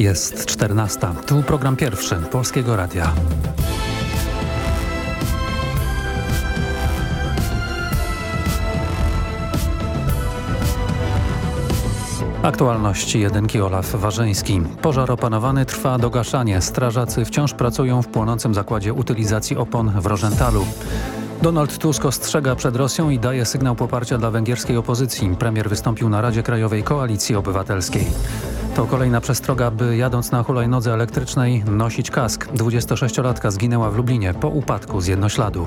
Jest 14. Tu program pierwszy Polskiego Radia. Aktualności jedynki Olaf Warzyński. Pożar opanowany trwa dogaszanie. Strażacy wciąż pracują w płonącym zakładzie utylizacji opon w Rożentalu. Donald Tusk ostrzega przed Rosją i daje sygnał poparcia dla węgierskiej opozycji. Premier wystąpił na Radzie Krajowej Koalicji Obywatelskiej. To kolejna przestroga, by jadąc na hulajnodze elektrycznej nosić kask. 26-latka zginęła w Lublinie po upadku z jednośladu.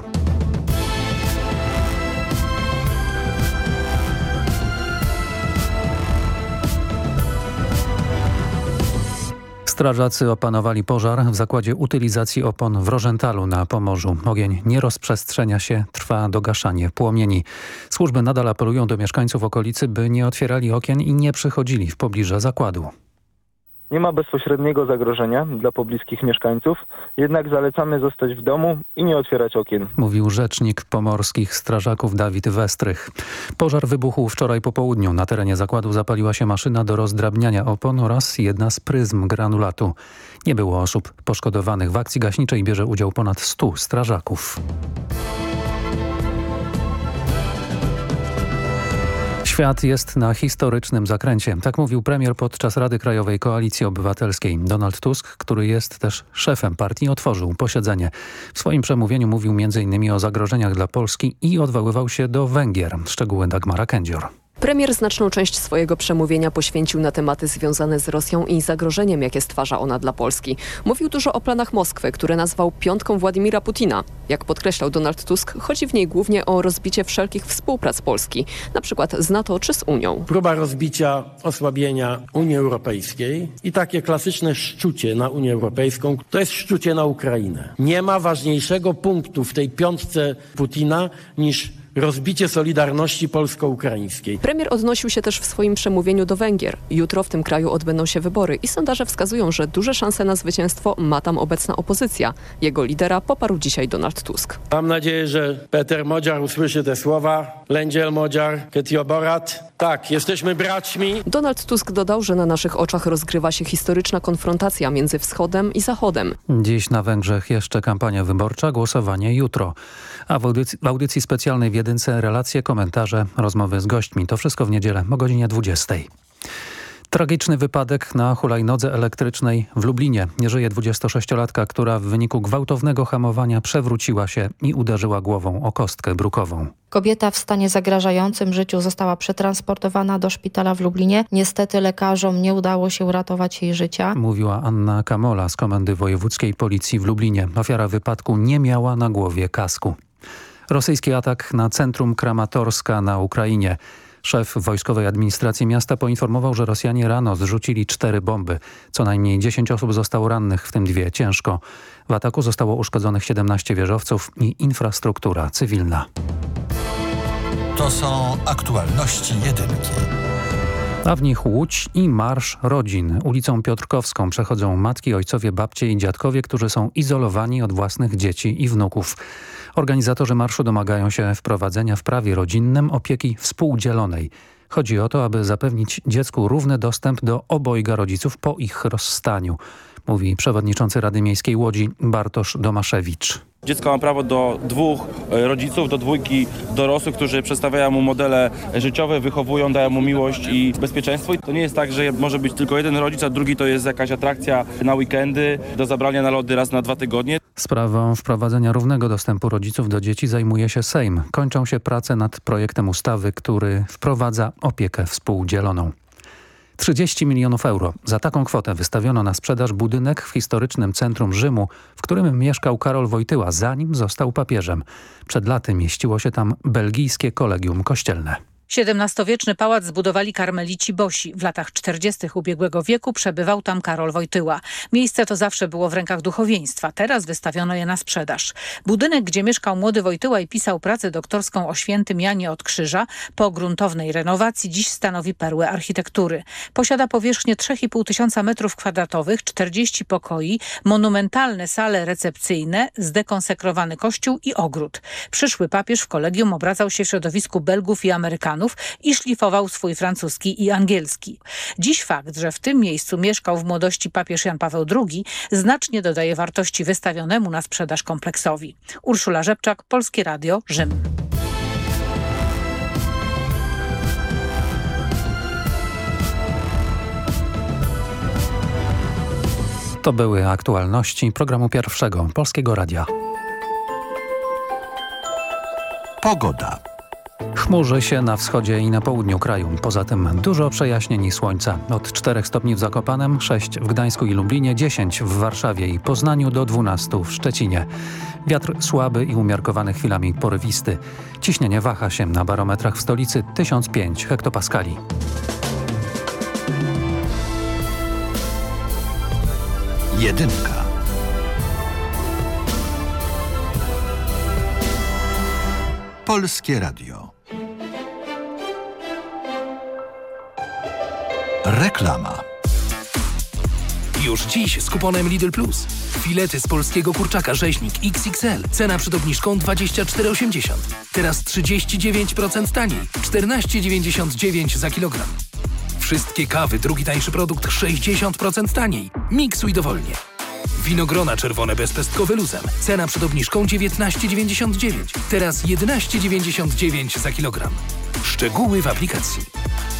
Strażacy opanowali pożar w zakładzie utylizacji opon w Rożentalu na Pomorzu. Ogień nie rozprzestrzenia się, trwa dogaszanie płomieni. Służby nadal apelują do mieszkańców okolicy, by nie otwierali okien i nie przychodzili w pobliże zakładu. Nie ma bezpośredniego zagrożenia dla pobliskich mieszkańców, jednak zalecamy zostać w domu i nie otwierać okien. Mówił rzecznik pomorskich strażaków Dawid Westrych. Pożar wybuchł wczoraj po południu. Na terenie zakładu zapaliła się maszyna do rozdrabniania opon oraz jedna z pryzm granulatu. Nie było osób poszkodowanych. W akcji gaśniczej bierze udział ponad 100 strażaków. Świat jest na historycznym zakręcie. Tak mówił premier podczas Rady Krajowej Koalicji Obywatelskiej. Donald Tusk, który jest też szefem partii, otworzył posiedzenie. W swoim przemówieniu mówił m.in. o zagrożeniach dla Polski i odwoływał się do Węgier. Szczegóły Dagmara Kędzior. Premier znaczną część swojego przemówienia poświęcił na tematy związane z Rosją i zagrożeniem, jakie stwarza ona dla Polski. Mówił dużo o planach Moskwy, które nazwał piątką Władimira Putina. Jak podkreślał Donald Tusk, chodzi w niej głównie o rozbicie wszelkich współprac Polski, na przykład z NATO czy z Unią. Próba rozbicia, osłabienia Unii Europejskiej i takie klasyczne szczucie na Unię Europejską, to jest szczucie na Ukrainę. Nie ma ważniejszego punktu w tej piątce Putina niż rozbicie solidarności polsko-ukraińskiej. Premier odnosił się też w swoim przemówieniu do Węgier. Jutro w tym kraju odbędą się wybory i sondaże wskazują, że duże szanse na zwycięstwo ma tam obecna opozycja. Jego lidera poparł dzisiaj Donald Tusk. Mam nadzieję, że Peter Modziar usłyszy te słowa. Lędziel Modziar, Ketioborat. Tak, jesteśmy braćmi. Donald Tusk dodał, że na naszych oczach rozgrywa się historyczna konfrontacja między wschodem i zachodem. Dziś na Węgrzech jeszcze kampania wyborcza, głosowanie jutro. A w audycji, w audycji specjalnej w jedynce relacje, komentarze, rozmowy z gośćmi. To wszystko w niedzielę o godzinie 20. Tragiczny wypadek na hulajnodze elektrycznej w Lublinie. Nie żyje 26-latka, która w wyniku gwałtownego hamowania przewróciła się i uderzyła głową o kostkę brukową. Kobieta w stanie zagrażającym życiu została przetransportowana do szpitala w Lublinie. Niestety lekarzom nie udało się uratować jej życia. Mówiła Anna Kamola z Komendy Wojewódzkiej Policji w Lublinie. Ofiara wypadku nie miała na głowie kasku. Rosyjski atak na centrum Kramatorska na Ukrainie. Szef Wojskowej Administracji Miasta poinformował, że Rosjanie rano zrzucili cztery bomby. Co najmniej 10 osób zostało rannych, w tym dwie ciężko. W ataku zostało uszkodzonych 17 wieżowców i infrastruktura cywilna. To są aktualności jedynki. A w nich Łódź i Marsz Rodzin. Ulicą Piotrkowską przechodzą matki, ojcowie, babcie i dziadkowie, którzy są izolowani od własnych dzieci i wnuków. Organizatorzy marszu domagają się wprowadzenia w prawie rodzinnym opieki współdzielonej. Chodzi o to, aby zapewnić dziecku równy dostęp do obojga rodziców po ich rozstaniu, mówi przewodniczący Rady Miejskiej Łodzi Bartosz Domaszewicz. Dziecko ma prawo do dwóch e, rodziców, do dwójki dorosłych, którzy przedstawiają mu modele życiowe, wychowują, dają mu miłość i bezpieczeństwo. I to nie jest tak, że może być tylko jeden rodzic, a drugi to jest jakaś atrakcja na weekendy, do zabrania na lody raz na dwa tygodnie. Sprawą wprowadzenia równego dostępu rodziców do dzieci zajmuje się Sejm. Kończą się prace nad projektem ustawy, który wprowadza opiekę współdzieloną. 30 milionów euro. Za taką kwotę wystawiono na sprzedaż budynek w historycznym centrum Rzymu, w którym mieszkał Karol Wojtyła, zanim został papieżem. Przed laty mieściło się tam belgijskie kolegium kościelne. XVII-wieczny pałac zbudowali karmelici Bosi. W latach 40. ubiegłego wieku przebywał tam Karol Wojtyła. Miejsce to zawsze było w rękach duchowieństwa. Teraz wystawiono je na sprzedaż. Budynek, gdzie mieszkał młody Wojtyła i pisał pracę doktorską o świętym Janie od Krzyża, po gruntownej renowacji dziś stanowi perłę architektury. Posiada powierzchnię 3,5 tysiąca metrów kwadratowych, 40 pokoi, monumentalne sale recepcyjne, zdekonsekrowany kościół i ogród. Przyszły papież w kolegium obracał się w środowisku Belgów i Amerykanów I szlifował swój francuski i angielski. Dziś fakt, że w tym miejscu mieszkał w młodości papież Jan Paweł II znacznie dodaje wartości wystawionemu na sprzedaż kompleksowi. Urszula Rzepczak, Polskie Radio, Rzym. To były aktualności programu pierwszego Polskiego Radia. Pogoda. Chmurzy się na wschodzie i na południu kraju. Poza tym dużo przejaśnień i słońca. Od 4 stopni w Zakopanem, 6 w Gdańsku i Lublinie, 10 w Warszawie i Poznaniu do 12 w Szczecinie. Wiatr słaby i umiarkowany chwilami porywisty. Ciśnienie waha się na barometrach w stolicy 1005 hektopaskali. Jedynka. Polskie Radio. Reklama. Już dziś z kuponem Lidl Plus. Filety z polskiego kurczaka rzeźnik XXL. Cena przed obniżką 24,80. Teraz 39% taniej. 14,99 za kilogram. Wszystkie kawy, drugi tańszy produkt 60% taniej. Miksuj dowolnie. Winogrona czerwone bezpestkowe luzem. Cena przed obniżką 19,99. Teraz 11,99 za kilogram. Szczegóły w aplikacji.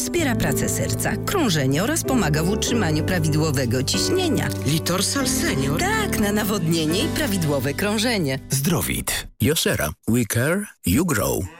wspiera pracę serca, krążenie oraz pomaga w utrzymaniu prawidłowego ciśnienia. Litorsal Senior? Tak, na nawodnienie i prawidłowe krążenie. Zdrowit. Josera. We care, you grow.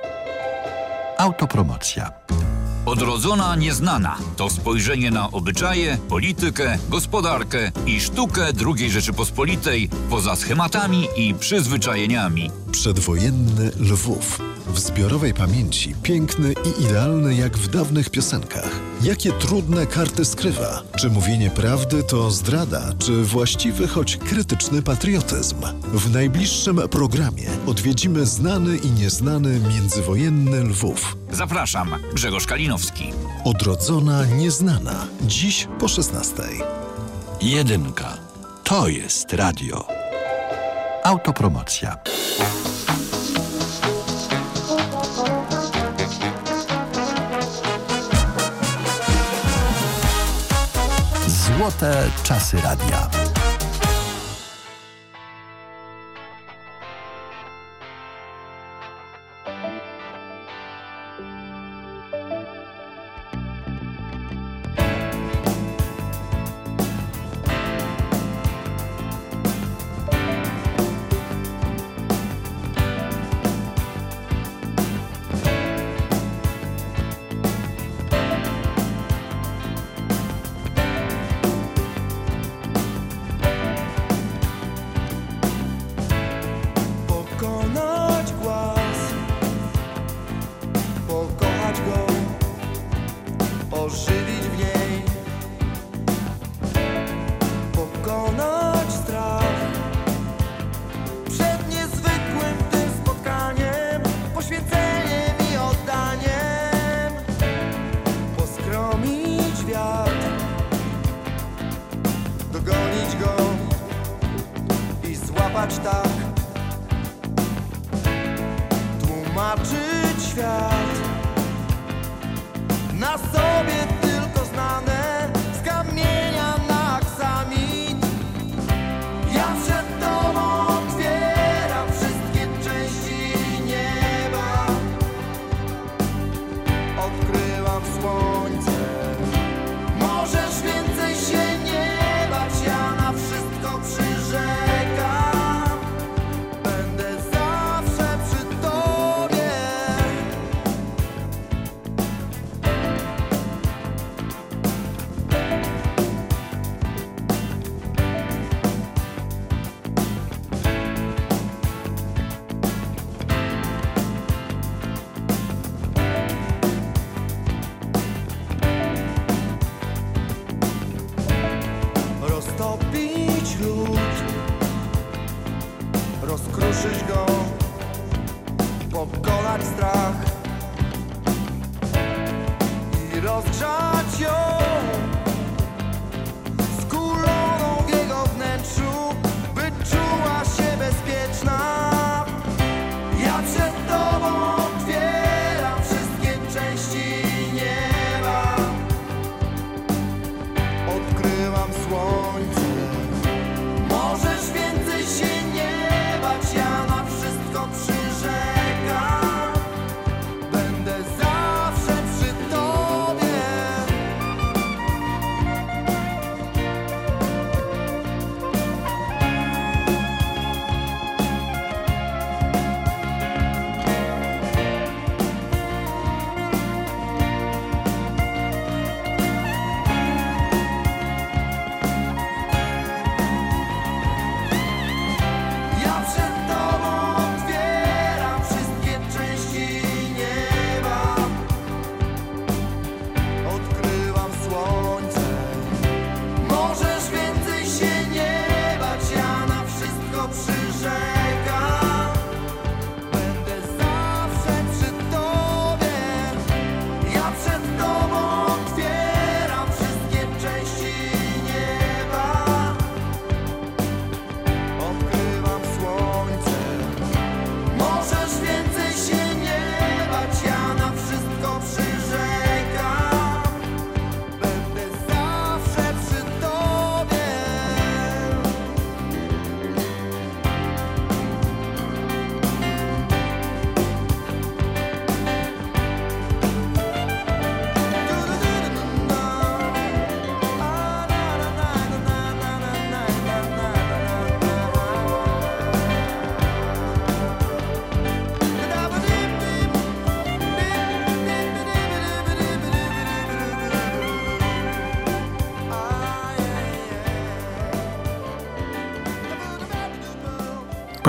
Autopromocja. Odrodzona nieznana to spojrzenie na obyczaje, politykę, gospodarkę i sztukę II Rzeczypospolitej poza schematami i przyzwyczajeniami. Przedwojenny Lwów. W zbiorowej pamięci piękny i idealny jak w dawnych piosenkach. Jakie trudne karty skrywa? Czy mówienie prawdy to zdrada, czy właściwy, choć krytyczny patriotyzm? W najbliższym programie odwiedzimy znany i nieznany międzywojenny Lwów. Zapraszam, Grzegorz Kalinowski. Odrodzona nieznana. Dziś po 16. Jedynka. To jest radio. Autopromocja. Złote czasy radia.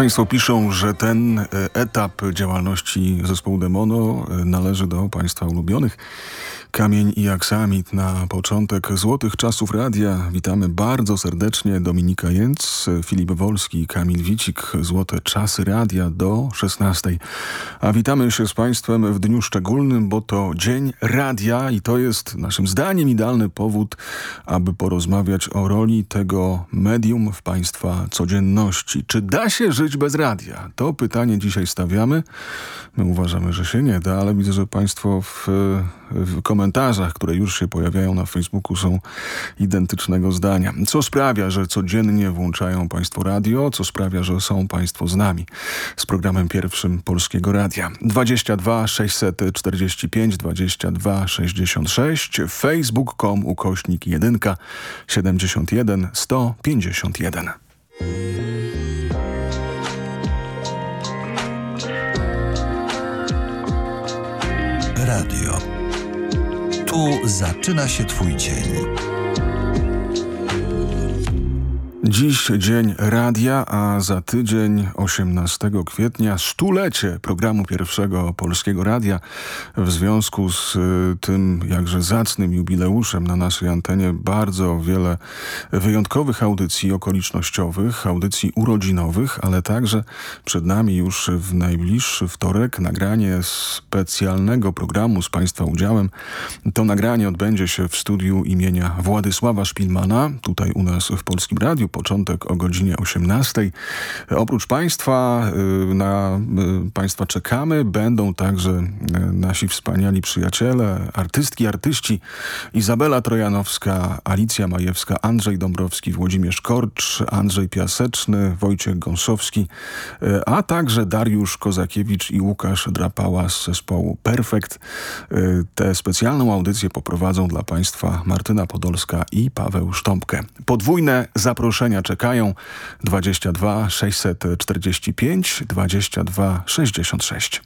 Państwo piszą, że ten e, etap działalności zespołu Demono e, należy do Państwa ulubionych. Kamień i aksamit na początek złotych czasów radia. Witamy bardzo serdecznie Dominika Jęc, Filip Wolski, Kamil Wicik. Złote czasy radia do 16. A witamy się z Państwem w dniu szczególnym, bo to Dzień Radia i to jest naszym zdaniem idealny powód, aby porozmawiać o roli tego medium w Państwa codzienności. Czy da się żyć bez radia? To pytanie dzisiaj stawiamy. My uważamy, że się nie da, ale widzę, że Państwo w, w komentarzach, które już się pojawiają na Facebooku są identycznego zdania. Co sprawia, że codziennie włączają Państwo radio? Co sprawia, że są Państwo z nami? Z programem pierwszym Polskiego Radia. 22 645 22 66 facebook.com ukośnik 1 71 151. Radio. Tu zaczyna się Twój dzień. Dziś dzień radia, a za tydzień 18 kwietnia stulecie programu pierwszego Polskiego Radia. W związku z y, tym jakże zacnym jubileuszem na naszej antenie bardzo wiele wyjątkowych audycji okolicznościowych, audycji urodzinowych, ale także przed nami już w najbliższy wtorek nagranie specjalnego programu z Państwa udziałem. To nagranie odbędzie się w studiu imienia Władysława Szpilmana, tutaj u nas w Polskim Radiu początek o godzinie 18. Oprócz Państwa, y, na y, Państwa czekamy, będą także y, nasi wspaniali przyjaciele, artystki, artyści Izabela Trojanowska, Alicja Majewska, Andrzej Dąbrowski, Włodzimierz Korcz, Andrzej Piaseczny, Wojciech Gąsowski, a także Dariusz Kozakiewicz i Łukasz Drapała z zespołu Perfekt. Tę specjalną audycję poprowadzą dla Państwa Martyna Podolska i Paweł Sztąpkę. Podwójne zaproszenia czekają 22 645 22 66.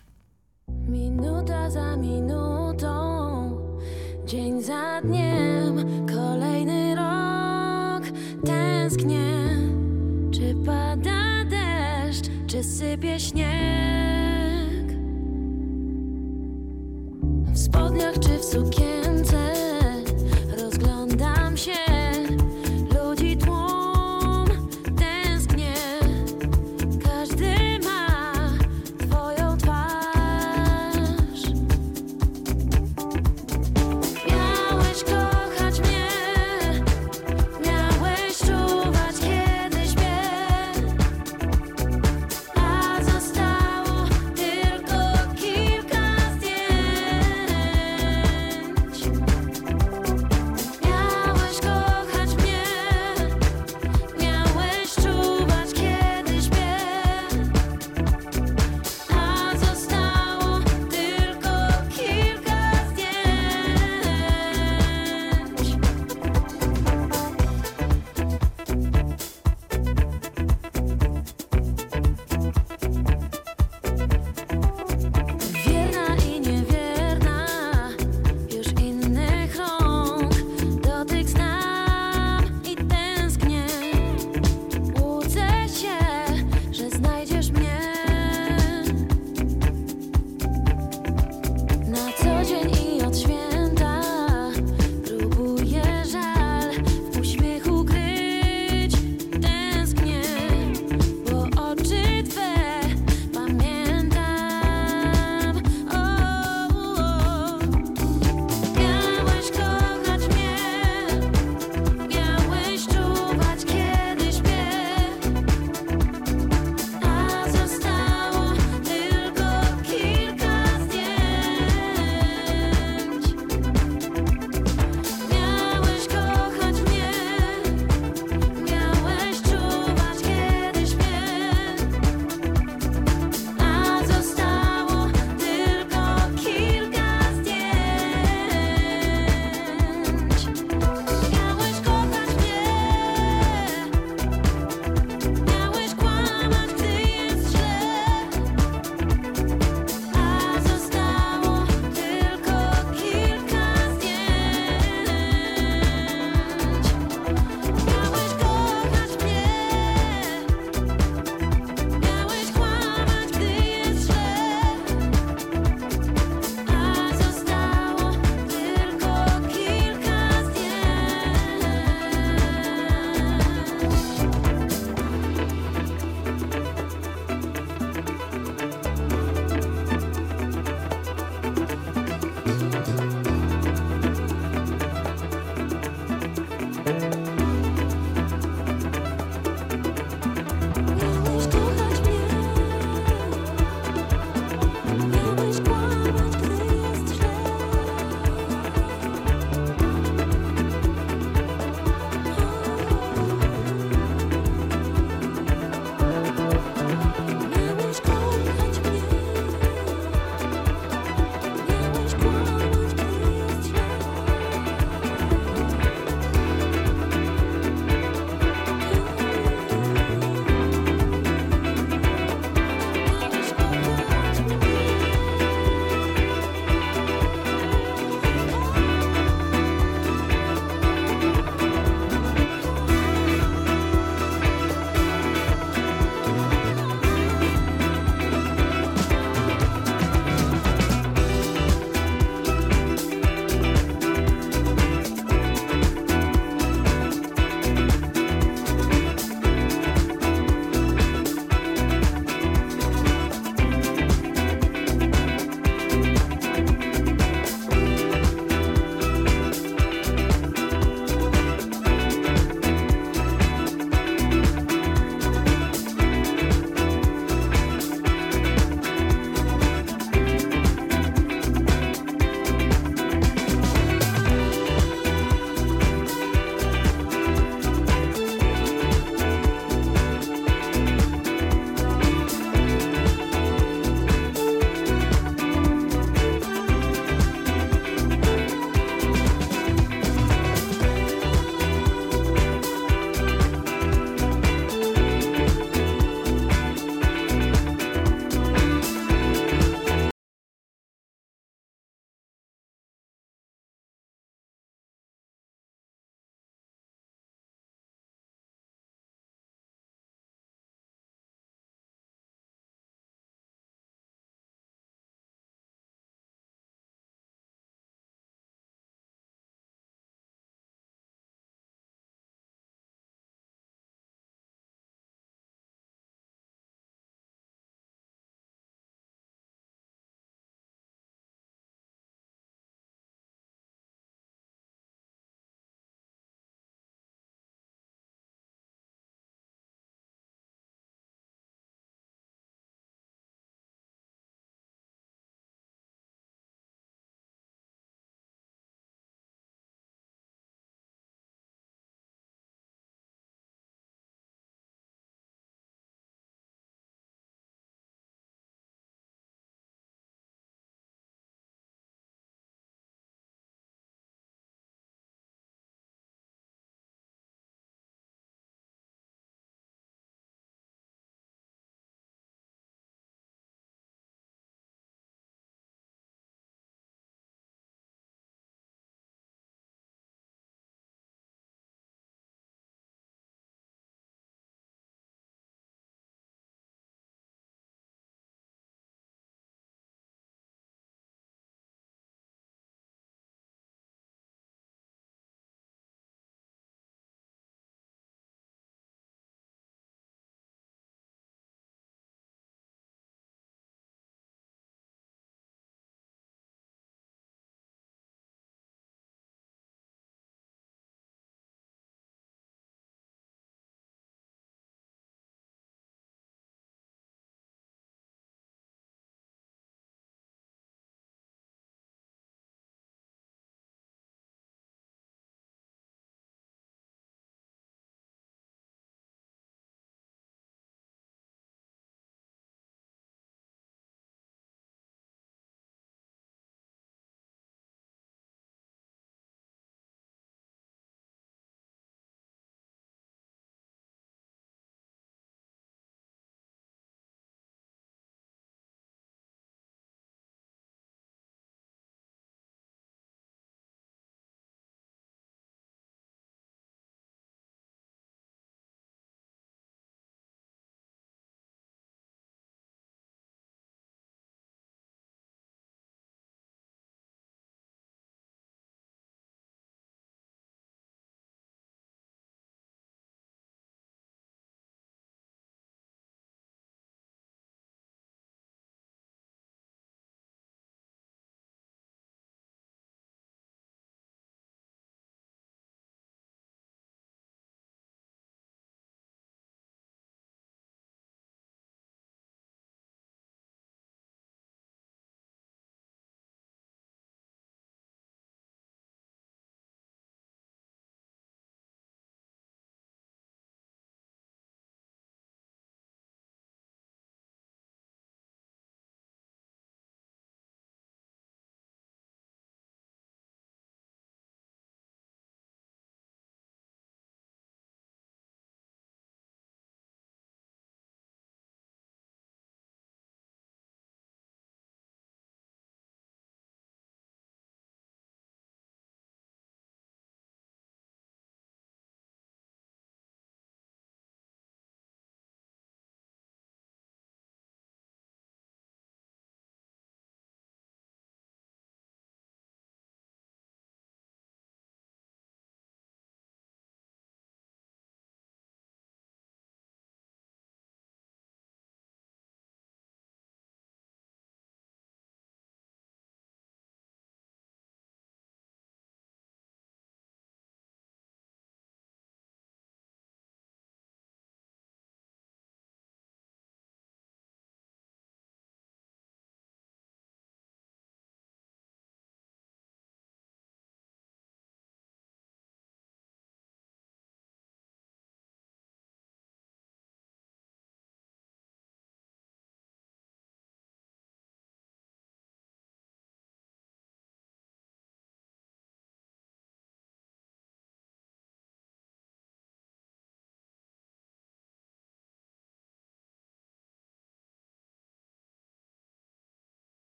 Minuta za minutą, dzień za dniem, kolejny rok tęsknię. Czy pada deszcz, czy sypie śnieg? W spodniach czy w sukience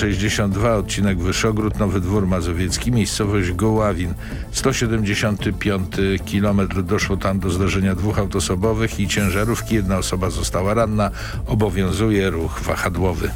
62, odcinek Wyszogród, Nowy Dwór Mazowiecki, miejscowość Goławin. 175 km doszło tam do zdarzenia dwóch autosobowych i ciężarówki. Jedna osoba została ranna. Obowiązuje ruch wahadłowy.